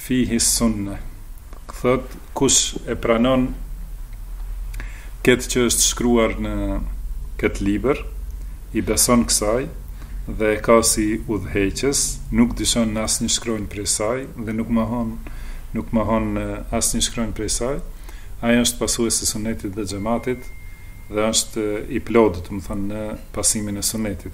Fihi sunne, thotë kush e pranon këtë që është shkruar në këtë libër, i beson kësaj dhe e ka si udhëheqës, nuk dyshon në asnjë shkronjë prej saj dhe nuk mohon nuk mohon në asnjë shkronjë prej saj, ai është pasues i sunnetit dhe xhematit dhe është i plotë, domethënë, në pasimin e sunnetit.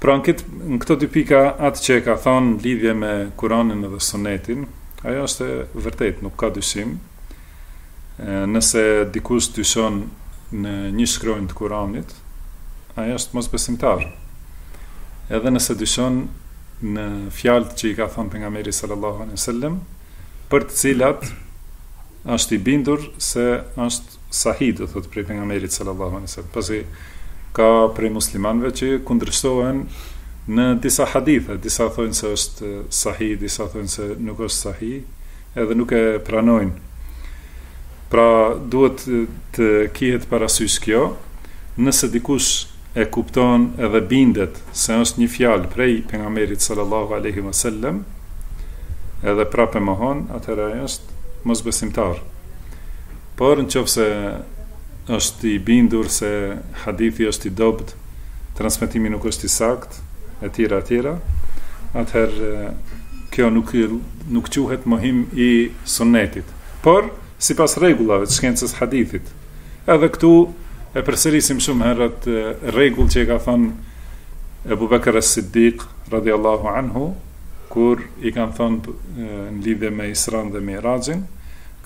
Pra në këtë në këto dy pika atë që e ka thënë në lidhje me Kur'anin dhe Sunetin, ajo është e vërtetë, nuk ka dyshim. Nëse dikush dyshon në një shkronjë të Kur'anit, ai është mosbesimtar. Edhe nëse dyshon në fjalët që i ka thënë pejgamberi sallallahu alejhi ve sellem, për të cilat është i bindur se është sahih, do thotë prej pejgamberit sallallahu alaihi wasallam. Pasi ka prej muslimanëve që kundërshtohen në disa hadithe, disa thonë se është sahih, disa thonë se nuk është sahih, edhe nuk e pranojnë. Pra duhet të kihet parasysh kjo, nëse dikush e kupton edhe bindet se është një fjalë prej Pejgamberit sallallahu alaihi wasallam, edhe prapë e mohon, atëherë ai është mosbesimtar. Por në qoftë se është i bindur se hadithi është i dobët, transmetimi nuk është i saktë, etj, etj, atëherë kjo nuk nuk quhet mohim i sunnetit. Por sipas rregullave të shkencës hadithit, Edhe këtu e përsërisim shumë herë atë rregull që e ka thënë Ebu Bekr as-Siddiq radhiyallahu anhu kur i kanë thënë në lidhje me Isranë dhe Mi'rajin,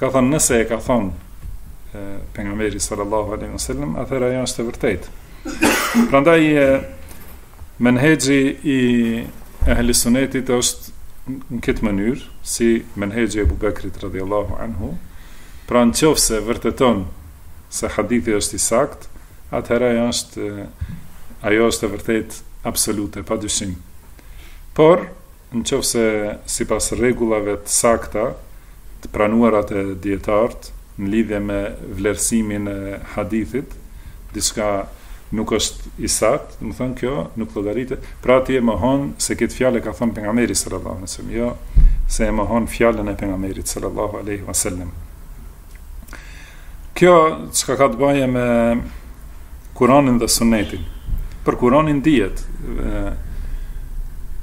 ka thënë nëse e ka thënë pejgamberi sallallahu alaihi wasallam, atëherë ajo është e vërtetë. Prandaj Menhexhi i Ehli Sunetit është në këtë mënyrë, si menhexhi i Abu Bekrit radhiyallahu anhu, pra në qoftë se e vërteton se hadithi është i saktë, atëherë ajo është ajo është e vërtetë absolute, pa dyshim. Por Në qoftë se sipas rregullave të sakta të pranuara te dijetartë në lidhje me vlerësimin e hadithit diçka nuk është i saktë, domethënë kjo nuk llogaritet, pra ti e mohon se këtë fjalë e ka thënë pejgamberi sallallahu alejhi wasallam, jo se e mohon fjalën e pejgamberit sallallahu alejhi wasallam. Kjo çka ka të bëjë me Kur'anin dhe Sunetin. Për Kur'anin dihet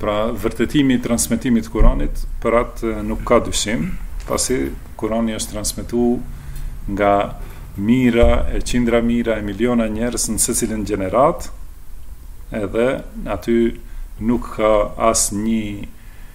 pra vërtetimi i transmetimit të Kur'anit për atë nuk ka dyshim, pasi Kur'ani është transmetuar nga mira e qindra mira e miliona njerëz në secilën gjeneratë, edhe aty nuk ka asnjë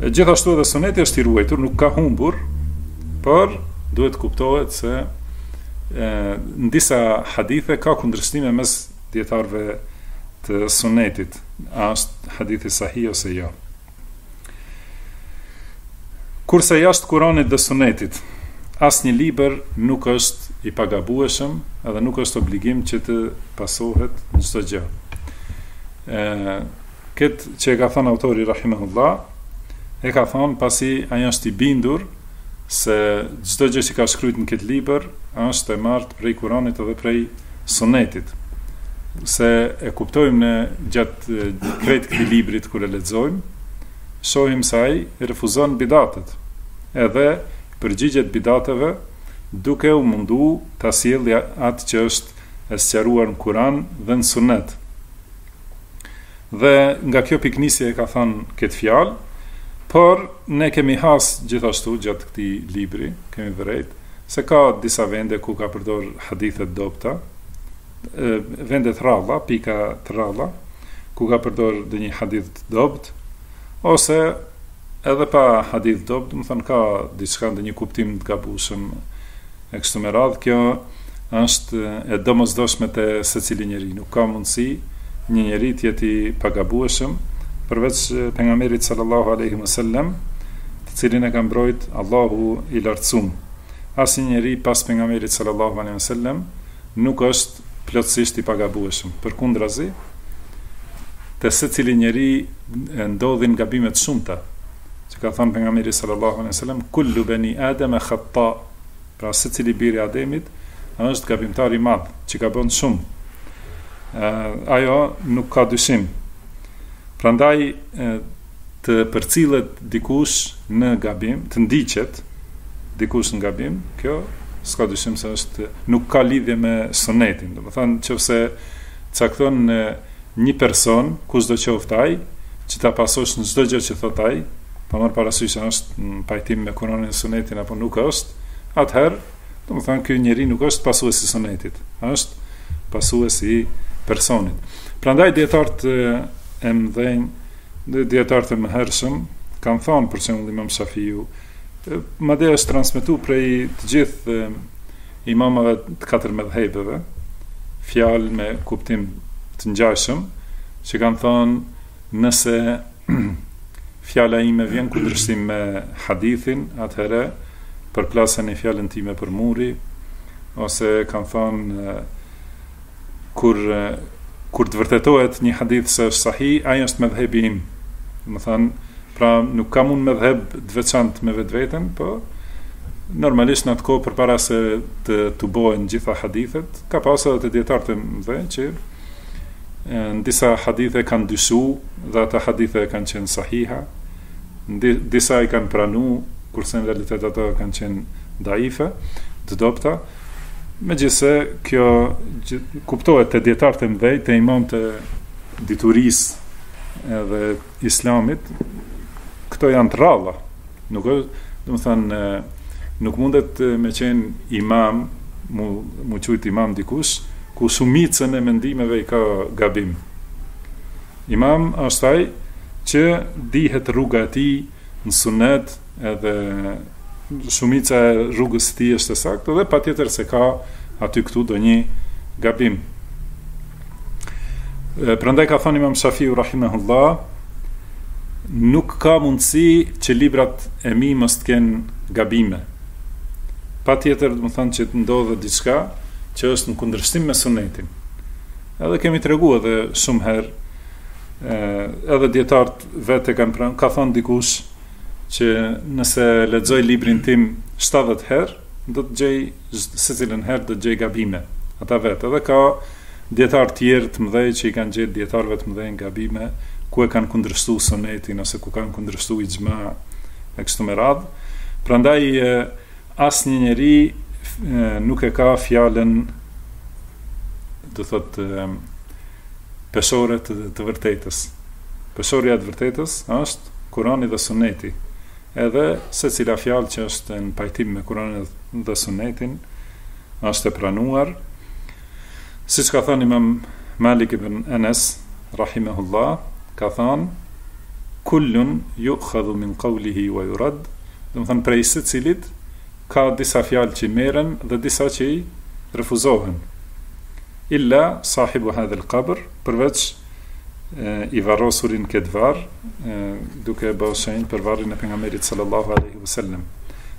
Gjithashtu edhe suneti është i ruajtur, nuk ka humbur, por duhet të kuptohet se në disa hadithe ka kundërshtime mes dietarëve të sunetit, a është hadithi sahih ose jo. Kurse jashtë Kuranit dhe sunetit, asnjë libër nuk është i pagabueshëm dhe nuk është obligim që të pasohet në çdo gjë. Këtë që e ka thënë autori rahimehullah e ka thënë pasi ai është i bindur se çdo gjë që ka shkruajtur në këtë libër është e marrë prej Kuranit dhe prej Sunetit. Se e kuptojmë në gjatë krejt këtij librit kur e lexojmë, shohim se ai refuzon bidatet. Edhe i përgjigjet bidateve duke u mundu ta sjellë atë që është e sqaruar në Kuran dhe në Sunet. Dhe nga kjo pikënisje e ka thënë këtë fjalë, por ne kemi has gjithashtu gjatë këtij libri, kemi vërejt se ka disa vende ku ka përdor hadithe të dobëta, vende të rralla, pika të rralla, ku ka përdor ndonjë hadith të dobët, ose edhe pa hadith të dobët, domethënë ka diçka ndonjë kuptim të gabushëm, E kështu me radhë, kjo është e domosdoshme te secili njeri, nuk ka mundësi një njeri të jetë i pagabueshëm, përveç Pejgamberit sallallahu alejhi ve sellem, të cilin e ka mbrojt Allahu i Lartësumë. Asnjë njeri pas Pejgamberit sallallahu alejhi ve sellem nuk është plotësisht i pagabueshëm. Përkundrazi, te secili njeri ndodhin gabime të shumta, siç ka thënë Pejgamberi sallallahu alejhi ve sellem, Kullu beni Ademe khatta, Pra secili bir i Ademit është gabimtar i madh, që gabon shumë. Ajo nuk ka dyshim. Prandaj të përcillet dikush në gabim, të ndiqet dikush në gabim, kjo s'ka dyshim se është nuk ka lidhje me sunetin. Domethënë, qoftë se cakton një person, kushdo qoftë ai, që ta pasosh në çdo gjë që thotë ai, pa marrë parasysh se është në pajtim me Kur'anin e Sunetin apo nuk është, atëherë, domethënë ky njeri nuk është pasues i Sunetit, është pasues i personit. Prandaj dietarët e mëdhenj, dietarët e mëhershëm kanë thënë për shembull Imam Shafiu, Madje është transmetuar prej të gjithë imamëve të katër medhhebeve, fjalë me kuptim të ngjashëm, që kanë thënë nëse fjala ime vjen në kundërshtim me hadithin, atëherë përplaseni fjalën time për muri, ose kanë thënë Kur kur të vërtetohet një hadith se është sahih, ai është medhhebi im. Domethënë, pra nuk kam unë medhheb të veçantë me vetveten, po normalisht në atë kohë përpara se të tubohen gjitha hadithet, ka pasur edhe dijetarë të mëdhenj që në disa hadithe kanë dyshu dhe ato hadithe kanë qenë sahiha, në disa i kanë pranu, kurse në realitet ato kanë qenë daife, të dobta, Megjithëse kjo kuptohet te dijetarët e mëdhenj, te imamët e diturisë edhe islamit, këto janë të rralla. Nuk është, domethënë, nuk mundet me qenë imam, m'u, m'u qujt imam dikush, ku shumicën e mendimeve i ka gabim. Imam është ai që dihet rruga e tij, në sunet edhe shumica e rrugës së tij është e saktë dhe patjetër se ka aty këtu ndonjë gabim. Prandaj ka thënë Imam Shafiu rahimehullah, nuk ka mundësi që librat e mi mos të kenë gabime. Patjetër, domethënë që të ndodhë diçka që është në kundërshtim me sunetin. Edhe kemi tregu edhe shumë herë edhe dijetarët Vetë e kanë pranu, ka thënë dikush që nëse lexoj librin tim shtatëdhjetë herë, do të gjej secilën herë do të gjej gabime. Ata vetë, edhe ka dijetarë të tjerë të mëdhenj që i kanë gjetë dijetarëve të mëdhenj gabime ku e kanë kundërshtu sunetin ose ku kanë kundërshtu ixhmanë e kështu me radhë. Prandaj asnjë njeri nuk e ka fjalën do thotë Peshore të së vërtetës. Peshorja e së vërtetës është Kurani dhe Suneti. Edhe secila fjalë që është në pajtim me Kuranin dhe Sunetin është e pranuar. Siç ka thënë Imam Malik ibn Enes rahimehullah, ka thënë kullun yu'khadhu min qawlihi wa yurad, domethënë prej secilit ka disa fjalë që i merren dhe disa që i refuzohen. Illa sahibu hadha al-qabr, përveç i varrosuri në këtë varr, duke bërë shenjë për varrin e pejgamberit sallallahu alaihi wasallam.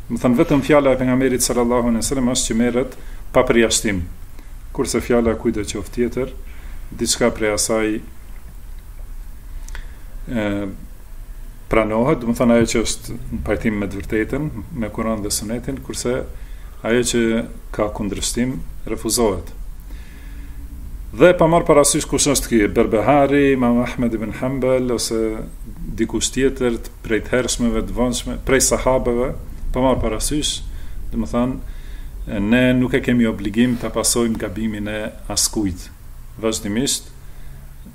Domethënë vetëm fjala e pejgamberit sallallahu alaihi wasallam është që merret pa përjashtim. Kurse fjala e kujtdo qoftë tjetër, diçka prej asaj pranohet, domethënë ajo që është në pajtim me të vërtetën, me Kur'an dhe Sunetin, kurse ajo që ka kundërshtim refuzohet. Dhe pa marrë parasysh kush është ky Berbehari, Imam Ahmed ibn Hanbel ose dikush tjetër prej të hershmëve, të vonshmëve, prej sahabëve, pa marrë parasysh, domethënë ne nuk e kemi obligim ta pasojmë gabimin e askujt. Vazhdimisht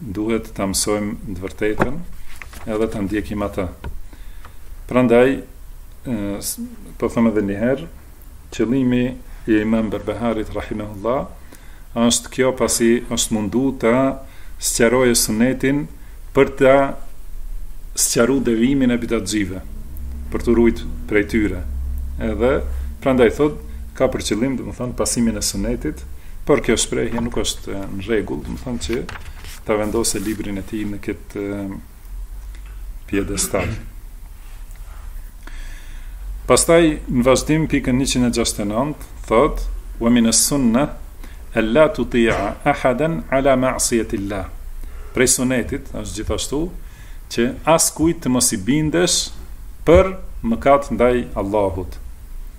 duhet ta mësojmë të vërtetën edhe ta ndjekim atë. Prandaj po them edhe një herë, qëllimi i Imam Berbeharit rahimahullah është kjo pasi është mundu ta sqarojë sunetin për ta sqaru devijimin e bidatçive, për t'u rujt prej tyre. Edhe prandaj thotë ka për qëllim, domethënë, pasimin e Sunetit, por kjo shprehje nuk është në rregull, domethënë që ta vendosë librin e tij në këtë piedestal. Pastaj në vazhdim pikën 169 thot wa min as-sunna alla tuti'a ahadan ala ma'siyati Allah. Prej sunetit është gjithashtu që askujt të mos i bindesh për mëkat ndaj Allahut.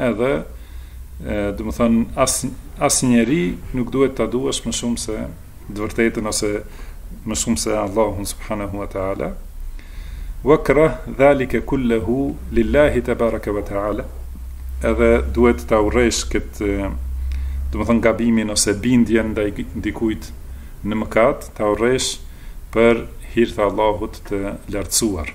Edhe, domethënë, asnjeri nuk duhet ta duash më shumë se të vërtetën ose më shumë se Allahun subhanahu wa taala. Wakrah dhalika kullahu lillahi tabaraka wa taala. Edhe duhet ta urresh këtë domethënë gabimin ose bindjen ndaj dikujt në mëkat, ta urresh për hir të Allahut të lartësuar.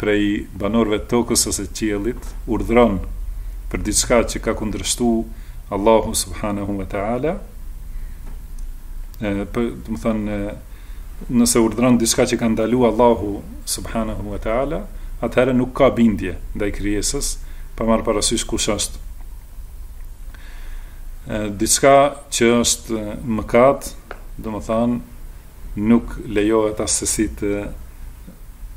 prej banorëve të tokës ose të qiellit, urdhëron për diçka që ka kundërshtu Allahu subhanahu wa taala, për, domethënë nëse urdhëron diçka që ka ndalu Allahu subhanahu wa taala, atëherë nuk ka bindje ndaj krijesës, pa marrë parasysh kush është. Diçka që është mëkat, domethënë Nuk lejohet assesi të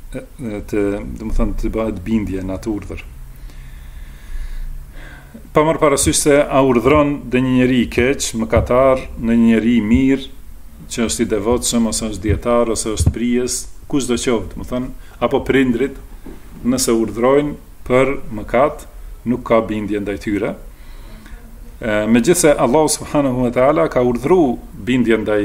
të domethënë të bëhet bindje në atë urdhër. Pa marrë parasysh se a urdhëron dhe një njeri i keq, mëkatar, a një njeri i mirë, që është i devotshëm, ose është dijetar, ose është prijës, kushdo qoftë, domethënë, apo prindërit, nëse urdhërojnë për mëkat, nuk ka bindje ndaj tyre. Megjithëse, Allah subhanahu wa ta'ala ka urdhru bindje ndaj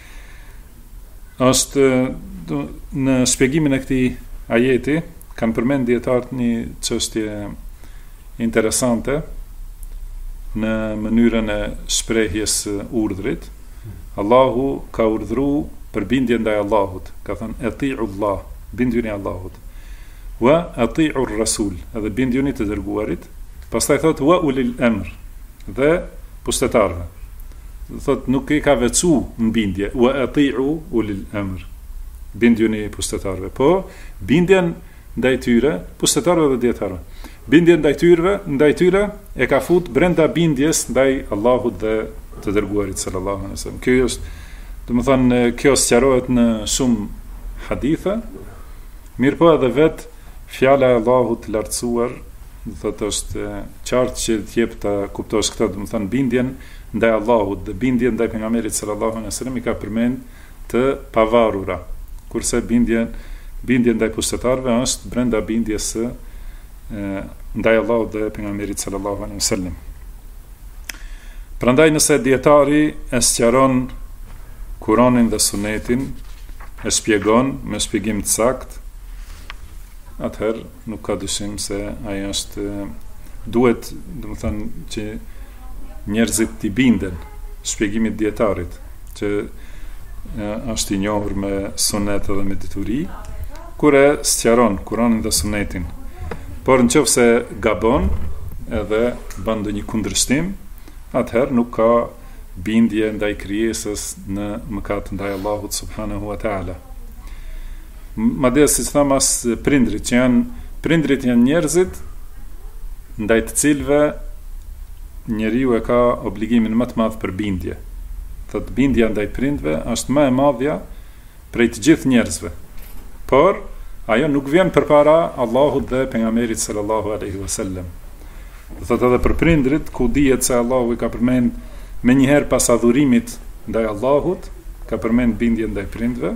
Është në shpjegimin e këtij ajeti kanë përmend dijetarët një çështje interesante në mënyrën e shprehjes së urdhrit. Allahu ka urdhru për bindje ndaj Allahut, ka thënë ati'u Allah, bindjuni Allahut. Wa ati'u rasul, edhe bindjuni të dërguarit. Pastaj thotë wa ulil emr dhe pushtetarëve. Thotë nuk i ka veçu në bindje, wa ati'u ulil amr. Bindjuni pushtetarëve. Po, bindjen ndaj tyre, pushtetarëve dhe dijetarëve. Bindjen ndaj tyrve, ndaj tyre e ka fut brenda bindjes ndaj Allahut dhe të dërguarit sallallahu alejhi wasallam. Ky është, domethënë, kjo sqarohet në shumë hadithe. Mirëpo edhe vetë fjala e Allahut të lartësuar Domethënë është e qartë që të jep ta kuptosh këtë, domethënë bindjen ndaj Allahut dhe bindjen ndaj pejgamberit sallallahu alejhi ve sellem i ka përmend të pavarura, kurse bindja bindja ndaj pushtetarëve është brenda bindjes së ndaj Allahut dhe pejgamberit sallallahu alejhi ve sellem. Prandaj nëse dijetari e sqaron Kur'anin dhe Sunetin, e shpjegon me shpjegim të saktë, atëherë Nuk ka dyshim se ai është duhet, domethënë që njerëzit t'i binden shpjegimit të dijetarit, që është i njohur me sunet dhe me dituri, kur e sqaron Kur'anin dhe Sunetin. Por në qofë se gabon edhe bën ndonjë kundërshtim, atëherë nuk ka bindje ndaj krijesës në mëkat ndaj Allahut subhanahu wa ta'ala. Madje siç thamë as prindërit që janë prindërit janë njerëzit ndaj të cilëve njeriu e ka obligimin më të madh për bindje. Thotë bindja ndaj prindërve është më e madhja prej të gjithë njerëzve. Por ajo nuk vjen përpara Allahut dhe pejgamberit sallallahu alaihi wasallam. Thotë edhe për prindërit ku dihet se Allahu i ka përmend menjëherë pas adhurimit ndaj Allahut, ka përmend bindjen ndaj prindërve.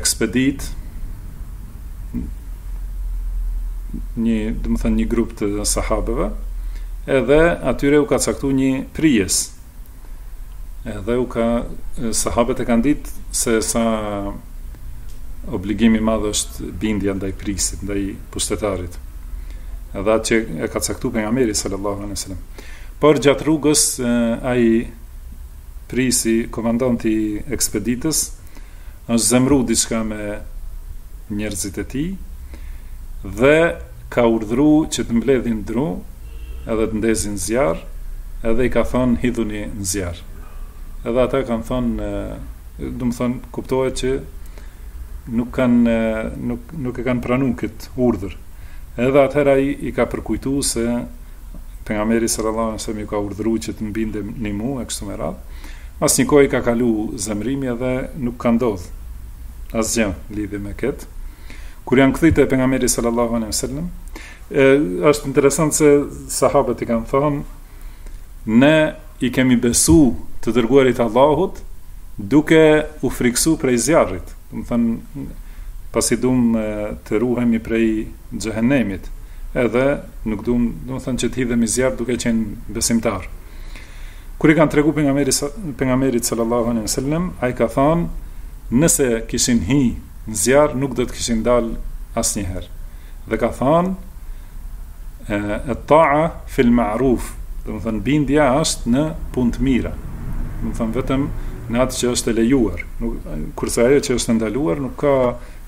ekspeditë, një, domethënë një grup të sahabëve, edhe atyre u ka caktu një prijës. Edhe u ka sahabët e kanë ditë se sa obligim i madh është bindja ndaj prijësit, ndaj pushtetarit. Edhe atë që e ka caktu pejgamberi sallallahu alaihi wasallam. Por gjatë rrugës ai Prijësi, komandanti i ekspeditës, është zemru diçka me njerëzit e tij dhe ka urdhru që të mbledhin dru edhe të ndezin zjarr edhe i ka thonë hidhuni në zjarr. Edhe ata kanë thonë domethënë kuptohet që nuk kanë nuk nuk e kanë pranu këtë urdhër. Edhe atëherë ai i ka përkujtu se Pejgamberi sallallahu alejhi wasallam ju ka urdhru që të më bindeni mu e kështu me radhë. Mas një kohë i ka kalu zemrimi edhe nuk ka ndodh asgjë lidhje me këtë. Kur janë kthyer te pejgamberi sallallahu alejhi wasallam, është interesant se sahabët i kanë thonë ne i kemi besu të dërguarit të Allahut duke u friksu prej zjarrit. domethënë pasi duam të ruhemi prej xhehenemit edhe nuk duam domethënë që të hidhemi në zjarr duke qenë besimtar kur i kanë tregu pejgamberit pejgamberit sallallahu alejhi ve sellem ai ka thënë nëse kishin hi në zjarr nuk do të kishin dalë asnjëherë Dhe ka thënë, At-ta'a fil ma'ruf, domethënë bindja është në punë të mira, domethënë vetëm në atë që është e lejuar, nuk kurse ajo që është e ndaluar nuk ka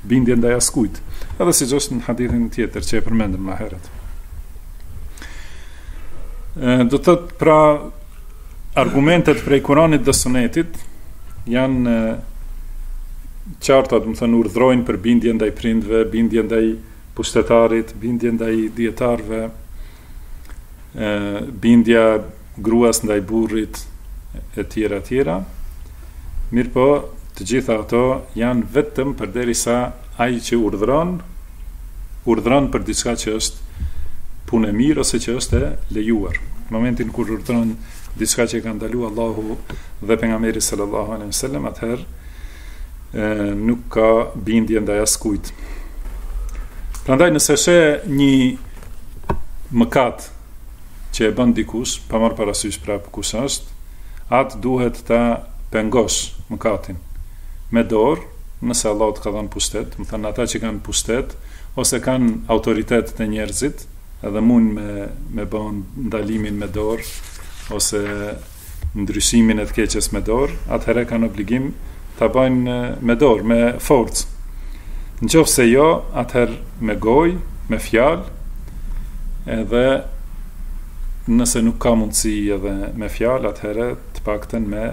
bindje ndaj askujt. Edhe siç është në hadithin tjetër që e përmendëm ma herët. Do të thotë pra Argumentet prej Kuranit dhe Sunetit janë të qarta, domethënë urdhrojnë për bindje ndaj prindërve, bindje ndaj pushtetarit, bindje ndaj dijetarëve, bindja e gruas ndaj burrit e tjera e tjera. Mirëpo, të gjitha ato janë vetëm përderisa Ai që urdhëron, urdhëron për diçka që është punë e mirë ose që është e lejuar. Në momentin kur urdhëron diçka që e ka ndalu Allahu dhe pejgamberi sallallahu alejhi ve sellem, atëherë nuk ka bindje ndaj askujt. Prandaj nëse sheh një mëkat që e bën dikush, pa marr parasysh prapë kush është, atë duhet ta pengosh mëkatin. me dorë, nëse Allahu të ka dhënë pushtet, domethënë ata që kanë pushtet, ose kanë autoritet te njerëzit, edhe mund me me ba ndalimin me dorë, ose ndryshimin e të keqes me dorë, atëherë kanë obligim ta bëjnë me dorë, me forcë. Në qoftë se jo, atëherë me gojë, me fjalë, edhe nëse nuk ka mundësi edhe me fjalë, atëherë të paktën me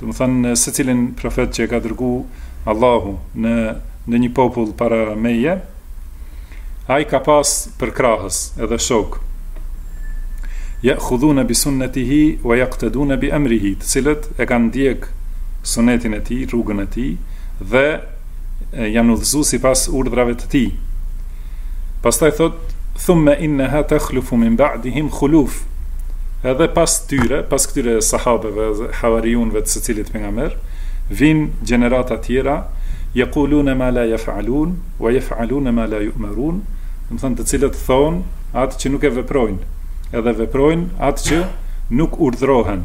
Domethënë secilin profet që e ka dërgu Allahu në në një popull para meje, ai ka pas përkrahës edhe shokë. Ja'khudhune bi sunnetihi, wa jaktedune bi emrihi, të cilët e kanë ndjek sunetin e tij, rrugën e tij, dhe janë udhëzu sipas urdhrave të tij. Pastaj thotë, thumme inneha tekhlufu min ba'dihim khuluf, edhe pas tyre, pas këtyre sahabeve dhe havariunve të secilit pejgamber, vijnë gjenerata tjera, jekulune ma la jef'alun, wa jef'alune ma la ju'merun, domethënë të cilët thonë atë që nuk e veprojnë, edhe veprojnë atë që nuk urdhrohen.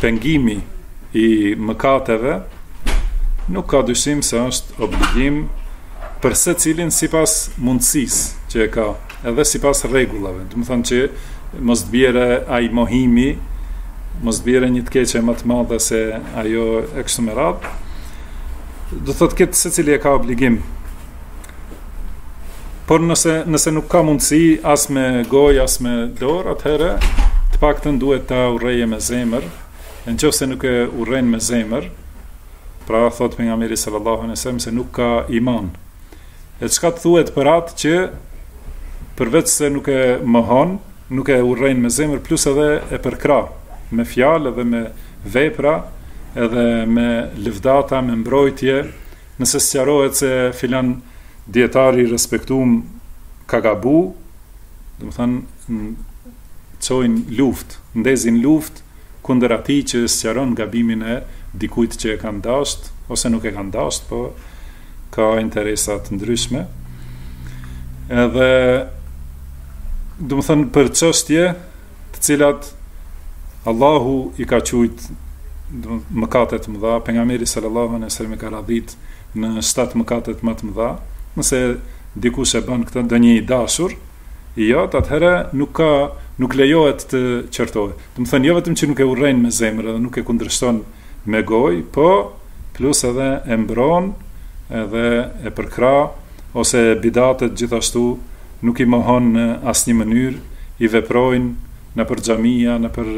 Pengimi i mëkateve nuk ka dyshim se është obligim për secilin sipas mundësisë që e ka, edhe sipas rregullave. Domethënë që mos të bjerë ai mohimi, mos të bjerë një të keqe ma të madhe se ajo e kështu me radhë. Do thotë këtë secili e ka obligim Por nëse nëse nuk ka mundësi as me gojë as me dorë, atëherë të paktën duhet ta urreje me zemër. Në qoftë se nuk e urren me zemër, pra thotë pejgamberi sallallahu alejhi ve sellem se nuk ka iman. E çka të thuhet për atë që përveç se nuk e mohon, nuk e urren me zemër, plus edhe e përkrah me fjalë dhe me vepra, edhe me lëvdata, me mbrojtje, Nëse sqarohet se filan dijetar i respektum ka gabu, domethënë çojnë luftë, ndezin luftë kundër atij që e sqaron gabimin e dikujt që e kanë dashtë ose nuk e kanë dashtë, po ka interesa të ndryshme. Edhe domethënë për çështje të cilat Allahu i ka qujt mëkate të mëdha, pejgamberi sallallahu alejhi ve sellem i ka radhit në shtatë mëkatet ma të mëdha, nëse dikush e ban këto ndonjë i dashur i yt, atëherë nuk ka nuk lejohet të qortohet. Domethënë jo vetëm që nuk e urren me zemër dhe nuk e kundërshton me gojë, po plus edhe e mbron edhe e përkrah ose bidatet gjithashtu nuk i mohon në asnjë mënyrë i veprojnë nëpër xhamia nëpër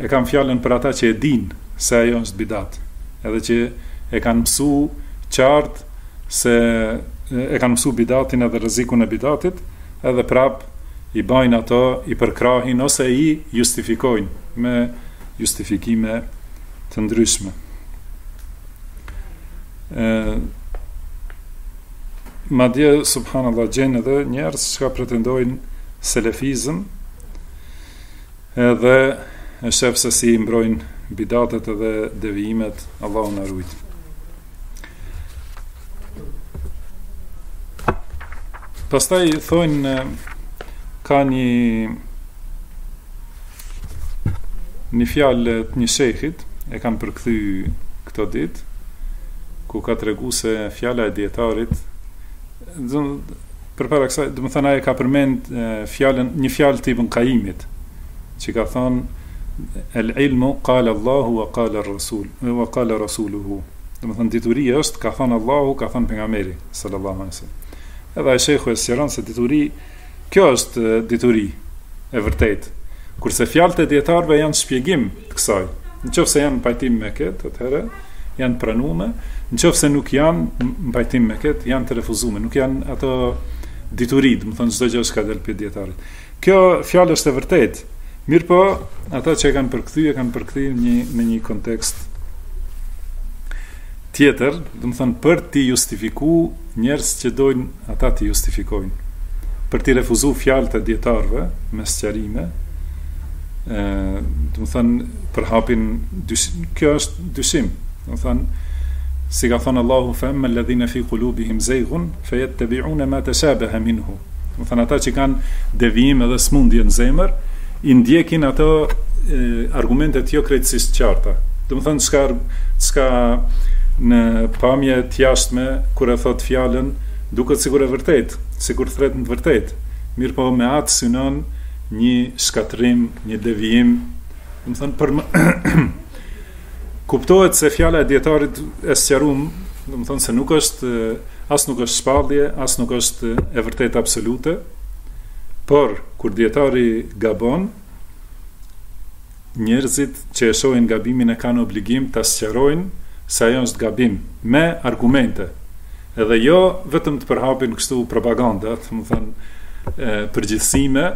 e kam fjalën për ata që e dinë se ajo është bidat edhe që e kanë mësu qartë se e kanë mësu bidatin edhe rrezikun e bidatit edhe prap i bajnë ato i përkrahin ose i justifikojnë me justifikime të ndryshme E, madje, subhanallah, gjen edhe njerëz çka pretendojnë selefizm, edhe e shef se si mbrojnë bidatet edhe devijimet, Allahu na rujt. Pastaj thonë, ka një Një fjalë të një shehit e kanë përkthy këto ditë, ku ka tregu se fjala e dietarit përpara kësaj, domethënë ai ka përmend fjalën një fjalë të Ibn Qayyimit, që ka thënë el ilmu qala Allahu wa qala ar-rasul wa qala rasuluhu. Domethënë dituri është çka ka thënë Allahu, ka thënë pejgamberi sallallahu alaihi wasallam. Edhe ai shehu e sqaron se dituri Kjo është dituri e vërtetë. Kurse fjalët e dijetarëve janë shpjegim të kësaj. Në qoftë se janë në pajtim me këtë, atëherë janë të pranume, në qoftë se nuk janë në pajtim me këtë, janë të refuzume, nuk janë ato dituri, domethënë çdo gjë çka del prej dijetarit. Kjo fjalë është e vërtetë. Mirëpo, ata që e kanë përkthy, e kanë përkthy një në një kontekst Tjetër, domethënë për t'i justifiku njerëz që dojnë ata t'i justifikojnë, për t'i refuzu fjalët e dijetarëve me sqarime, e, domethënë përhapin dyshim, kjo është dyshim, domethënë si ka thënë Allahu fe emmel-ledhine fi kulubihim zejgun, fejettebiune ma teshabehe minhu, Domethënë ata që kanë devijim edhe sëmundje në zemër, i ndjekin ato argumentet jo krejtësisht të qarta. Domethënë çka çka në pamje të jashtme kur e thotë fjalën duket sikur e vërtetë, sikur thrret në të vërtetë. Mirëpo me atë synon një shkatërrim, një devijim, domethënë për Kuptohet se fjala e dijetarit e sqarum, domethënë se nuk është as nuk është shpallje, as nuk është e vërtetë absolute, por kur dijetari gabon, njerëzit që e shohin gabimin e kanë obligim ta sqarojnë se ajo është gabim me argumente. Edhe jo vetëm të përhapin kështu propaganda, domethënë përgjithësime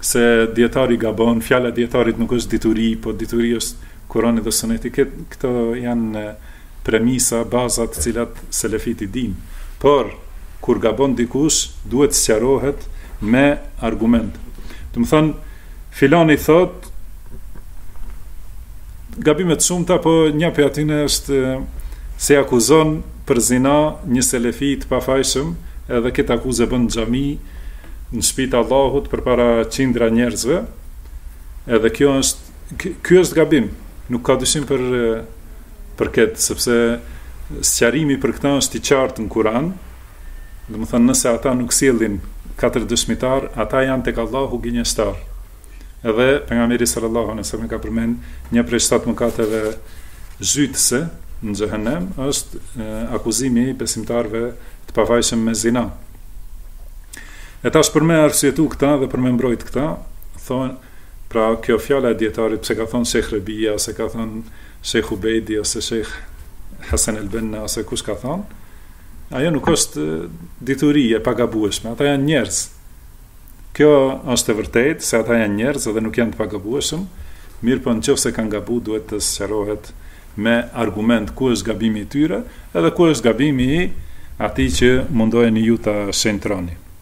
se dijetari gabon, fjala e dijetarit nuk është dituri, po dituri është Kurani dhe Suneti këto janë premisa, baza të cilat selefit i dinë. Por kur gabon dikush duhet t'sqarohet me argumente. Domethënë filani thotë gabime të shumta, po një prej atyre është se akuzon për zina një selefi të pafajshëm, edhe këtë akuzë e bën në xhami, në shtëpi të Allahut përpara qindra njerëzve, edhe kjo është Ky është gabim, nuk ka dyshim për për këtë, sepse sqarimi për këtë është i qartë në Kur'an. Domethënë nëse ata nuk sjellin katër dëshmitarë, ata janë tek Allahu gënjeshtar. Edhe pejgamberi sallallahu alejhi we sellem ka përmend një prej shtatë mëkateve zhytëse në xhehenem është akuzimi i besimtarëve të pafajshëm me zina. E tash për me arsyetu këta dhe për me mbrojt këta, thonë Pra kjo fjala e dietarit pse ka thënë shejh Rebija ose ka thënë shejh Ubejdi ose shejh Hasan el Benna ose kush ka thënë ajo nuk është dituri e pagabueshme ata janë njerëz kjo është e vërtetë se ata janë njerëz dhe nuk janë të pagabueshëm mirëpo në qoftë se kanë gabu duhet të sqarohet me argument ku është gabimi i tyre edhe ku është gabimi i atij që mundoheni ju ta shenjtëroni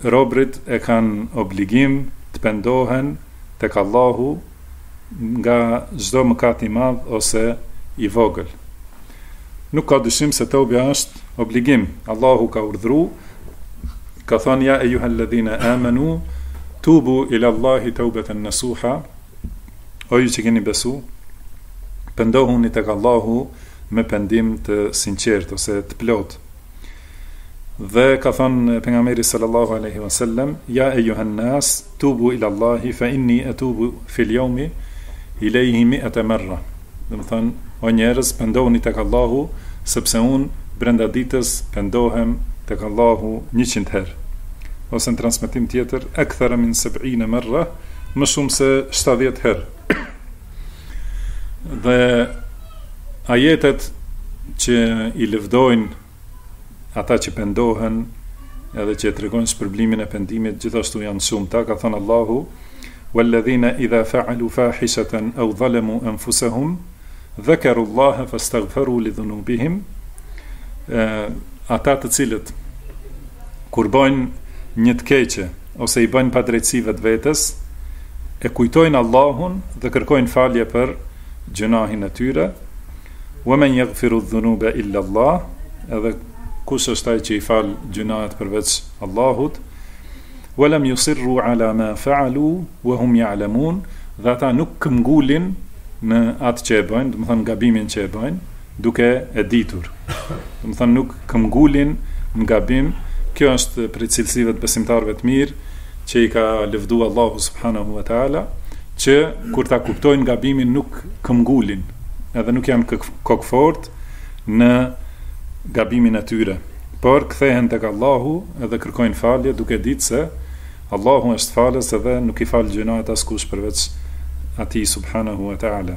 Robërit e kanë obligim të pendohen tek Allahu nga çdo mëkat i madh ose i vogël. Nuk ka dyshim se teubja është obligim. Allahu ka urdhëru, ka thënë, Ja ejuhelledhine amenu, tubu ilallahi teubeten nesuha, O ju që keni besu, pendohuni tek Allahu me pendim të sinqertë ose të plotë. Dhe ka thënë pejgamberi sallallahu alaihi wasallam, ja ejuhan nas, tubu ila Allahi fa inni etubu fil jomi ilejhi mi'ete merra. Domethënë, o njerëz, pendohuni tek Allahu, sepse unë brenda ditës pendohem tek Allahu njëqind herë. Ose në transmetim tjetër, akthara min sab'ina marra, më shumë se 70 herë. Dhe ajetet që i lëvdojnë Ata që pendohen edhe që e tregojnë shpërblimin e pendimit gjithashtu janë të shumta, ka thënë Allahu, Walladhina idha fa'alu fahishatan aw zalamu anfusahum dhakaru Allaha fastaghfaru li dhunubihim Ata të cilët kur bëjnë një të keqe ose i bëjnë padrejtësi vetvetes, e kujtojnë Allahun dhe kërkojnë falje për gjynahin e tyre, Wa men yaghfiru dhunuba illa Allah, edhe kush është ai që i fal gjynahet përveç Allahut, Wa lam yusirru ala ma fa'alu wa hum ya'lamun, dhe ata nuk këmbgulin në atë që e bëjnë, domethënë gabimin që e bëjnë, duke e ditur. Domethënë nuk këmbgulin në gabim, kjo është prej cilësive të besimtarëve të mirë, që i ka lëvdu Allahu subhanahu wa taala që kur ta kuptojnë gabimin nuk këmbgulin edhe nuk janë kokëfort në gabimin e tyre por kthehen tek Allahu edhe kërkojnë falje duke e ditë se Allahu është falës edhe nuk i fal gjynahët askush përveç atij subhanahu wa taala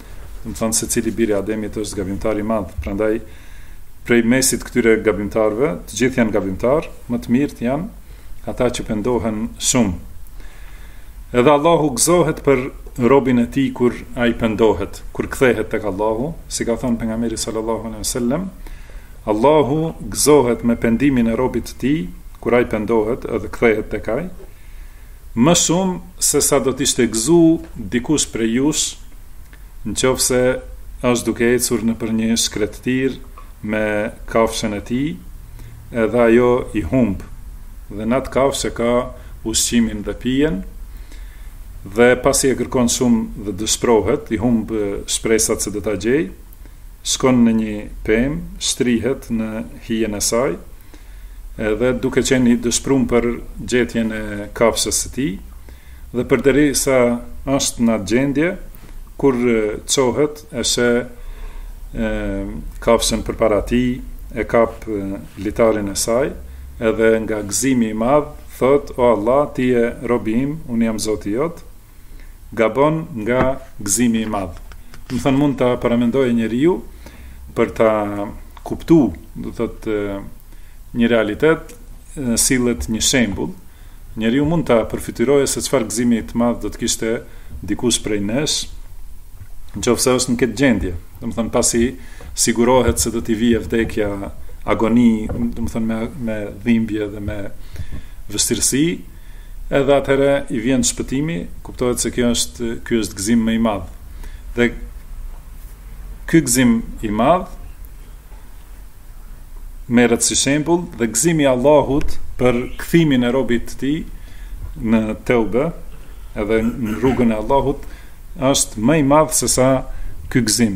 Domethënë secili bir i Ademit është gabimtar i madh, prandaj prej mesit këtyre gabimtarëve, të gjithë janë gabimtar, më të mirët janë ata që pendohen shumë. Edhe Allahu gëzohet për robin e tij kur ai pendohet, kur kthehet tek Allahu, si ka thonë pejgamberi sallallahu alejhi ve sellem, Allahu gëzohet me pendimin e robit të tij kur ai pendohet edhe kthehet tek ai. Më shumë se sa do të ishte gëzu dikush prej jush në qoftë se është duke ecur nëpër një shkretëtirë me kafshën e tij edhe ajo i humb dhe në atë kafshë e ka ushqimin dhe pijen dhe pasi e kërkon shumë dhe dëshprohet i humb shpresat se do ta gjej shkon në një pemë, shtrihet në hijen e saj, dhe duke qenë i dëshprum për gjetjen e kafshës së tij, dhe përderisa është në atë gjendje, kur çohet e sheh kafshën përpara tij, e kap litarin e saj, edhe nga gëzimi i madh, thotë, o Allah, ti je robi im, unë jam zoti jot, gabon nga gëzimi i madh. Domethënë mund ta paramendojë njeriu për ta kuptu, do të thotë një realitet, sillet një shembull, njeriu mund ta përfytyrojë se çfarë gëzimi të madh do të kishte dikush prej nesh, në qoftë se është në këtë gjendje, domethonë pasi sigurohet se do t'i vijë vdekja agoni, domethënë me me dhimbje dhe me vështirësi, Edhe atëherë i vjen shpëtimi, kuptohet se kjo është ky është gëzim më i madh. Dhe ky gëzim i madh merret si shembull dhe gëzimi i Allahut për kthimin e robit të tij në teube, edhe në rrugën e Allahut, është më i madh se sa ky gëzim.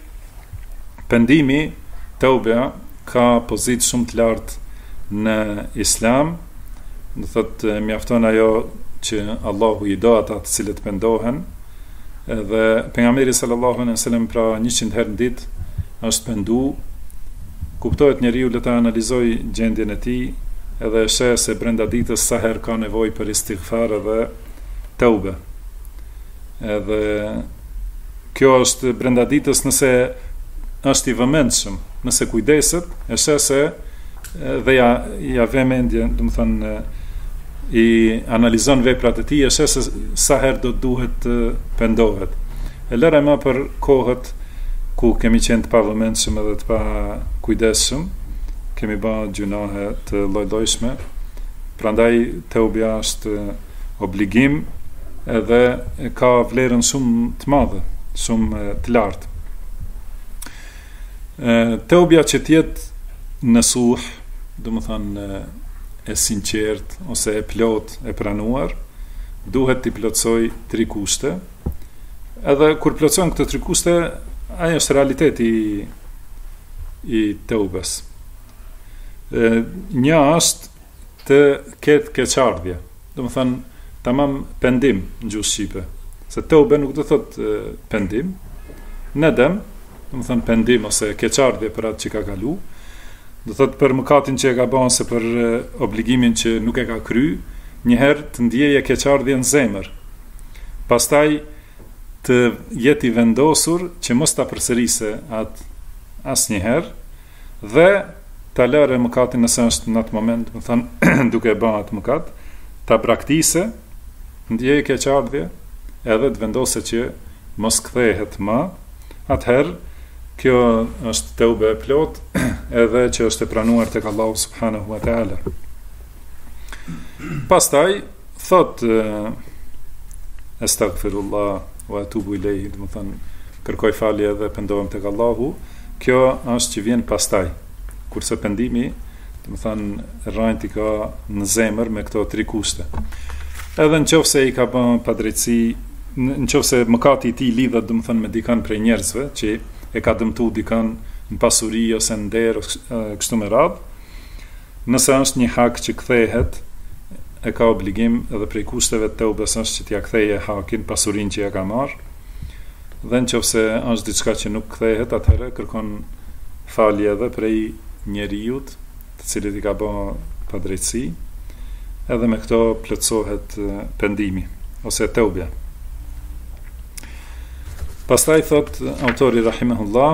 Pendimi, teube, ka pozitë shumë të lartë në Islam, do të thotë mjafton ajo që Allahu i do ata të cilët pendohen, dhe pejgamberi sallallahu alejhi ve sellem pra 100 herë në ditë është pendu, kuptohet njeriu le ta analizojë gjendjen e tij edhe e sheh se brenda ditës sa herë ka nevojë për istigfar edhe teube. Edhe kjo është brenda ditës nëse është i vëmendshëm, nëse kujdeset, e sheh se edhe ia ia vë mendjen, domethënë i analizon veprat e tij, e sheh se sa herë do të duhet të pendohet. E lëre më për kohët ku kemi qenë të pavëmendshëm edhe të pakujdesshëm, kemi bërë gjynahe të lloj-llojshme. Prandaj teubja është obligim edhe ka vlerën shumë të madhe, shumë të lartë. Teubja që të jetë nasuh, domethënë e sinqertë, ose e plotë, e pranuar, duhet t'i plotësojë tri kushte, edhe kur plotëson këto tri kushte, ai është realiteti i, i teubes. Një është të ketë keqardhje, domethënë tamam pendim në gjuhën shqipe. Se teube nuk do thotë pendim. Nedem, domethënë pendim ose keqardhje për atë që ka kalu, do thotë për mëkatin që e ka ba ose për obligimin që nuk e ka kry, njëherë të ndjejë keqardhje në zemër. Pastaj të jetë i vendosur që mos ta përsërisë atë asnjëherë, dhe ta lërë mëkatin nëse është në atë moment, domethënë duke e bë atë mëkat, ta braktisë, ndjejë keqardhje, edhe të vendosë që mos kthehet më, atëherë kjo është teube e plotë, edhe që është e pranuar tek Allahu subhanahu wa taala. Pastaj Thotë Estagfirullah wa atubu ilayhi, domethënë kërkoj falje dhe pendohem tek Allahu. Kjo është që vjen pastaj. Kurse pendimi, domethënë rranjët i ka në zemër me këto tri kushte. Edhe në qofë se i ka bë padrejtësi, në qofë se mëkati i tij lidhet domethënë me dikan prej njerëzve, që e ka dëmtu dikan në pasuri, ose në nder, kështu me radhë, Nëse është një hak që kthehet, e ka obligim dhe prej kushteve të teubes është që t'ia kthejë hakin, pasurinë që ia ka marrë, dhe në qoftë se është diçka që nuk kthehet, atëherë kërkon falje edhe prej njeriut të cilit i ka ba padrejtësi, edhe me këto plotësohet pendimi, ose teubja. Pastaj thotë autori rahimehullah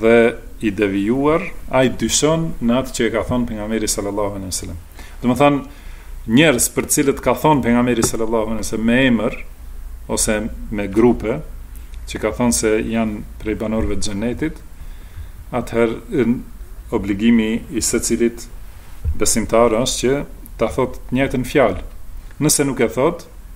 dhe i devijuar, ai dyshon në atë që e ka thënë pejgamberi sallallahu alaihi wasallam. Domethënë njerëz për të cilët ka thënë pejgamberi sallallahu alaihi wasallam me emër ose me grupe që ka thënë se janë prej banorëve të xhenetit, atëherë obligimi i secilit besimtar është që ta thotë të njëjtën fjalë. Nëse nuk e thotë,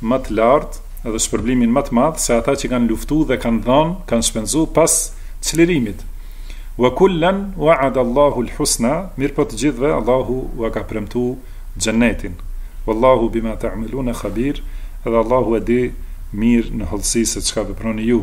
ma të lartë edhe shpërblimin ma të madh se ata që kanë luftu dhe kanë dhanë, kanë shpenzu pas çlirimit. Wa kullan wa'ada Allahu al-husna, mirëpo të gjithëve Allahu ua ka premtu Xhennetin. Wallahu bima ta'maluna khabir, edhe Allahu e di mirë në hollësi se çka veproni ju.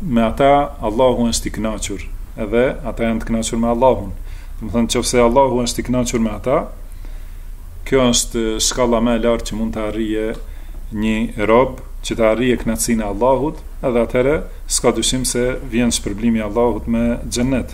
me ata Allahu është i kënaqur, edhe ata janë të kënaqur me Allahun. Domethënë në qoftë se Allahu është i kënaqur me ata, kjo është shkalla më e lartë që mund ta arrijë një rob që ta arrijë kënaqësinë e Allahut, edhe atëherë s'ka dyshim se vjen shpërblimi i Allahut me xhennet.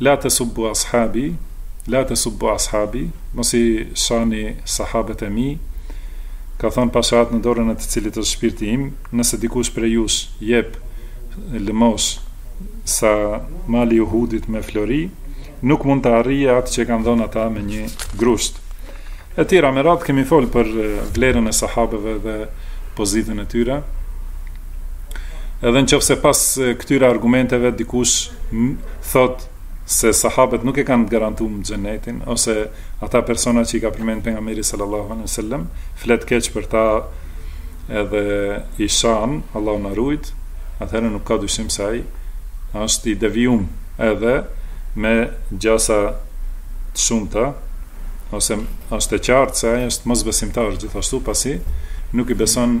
La tesubbu ashabi, La tesubbu ashabi, Mos i shani sahabët e mi, ka thënë Pasha atë në dorën e të cilit është shpirti im, Nëse dikush prej jush jep lëmoshë sa mali i Uhudit me flori, nuk mund ta arrijë atë që e kanë dhënë ata me një grusht. E tjera me radhë, kemi folë për vlerën e sahabëve dhe pozitën e tyre. Edhe në qoftë se pas këtyre argumenteve dikush thotë se sahabët nuk e kanë të garantum xhenetin ose ata persona që i ka përmend pejgamberi sallallahu alaihi wasallam flet keq për ta edhe i shan Allahu na rujt atëherë nuk ka dyshim se ai është i devijum edhe me gjasa të shumta ose është e qartë se ai është mosbesimtar gjithashtu pasi nuk i beson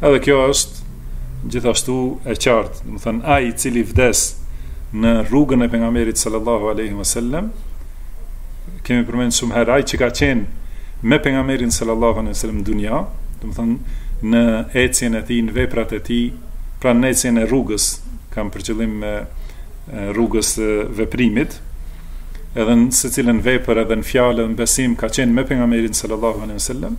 Edhe kjo është gjithashtu e qartë, domethënë ai i cili vdes në rrugën e pejgamberit sallallahu alaihi wasallam, kemi përmendur shumë herë ai që ka qenë me pejgamberin sallallahu alaihi wasallam në dunja, domethënë në ecjen e tij, në veprat e tij, pra në ecjen e rrugës, kam për qëllim me rrugës së veprimit, edhe në secilën vepër edhe në fjalë dhe në besim ka qenë me pejgamberin sallallahu alaihi wasallam,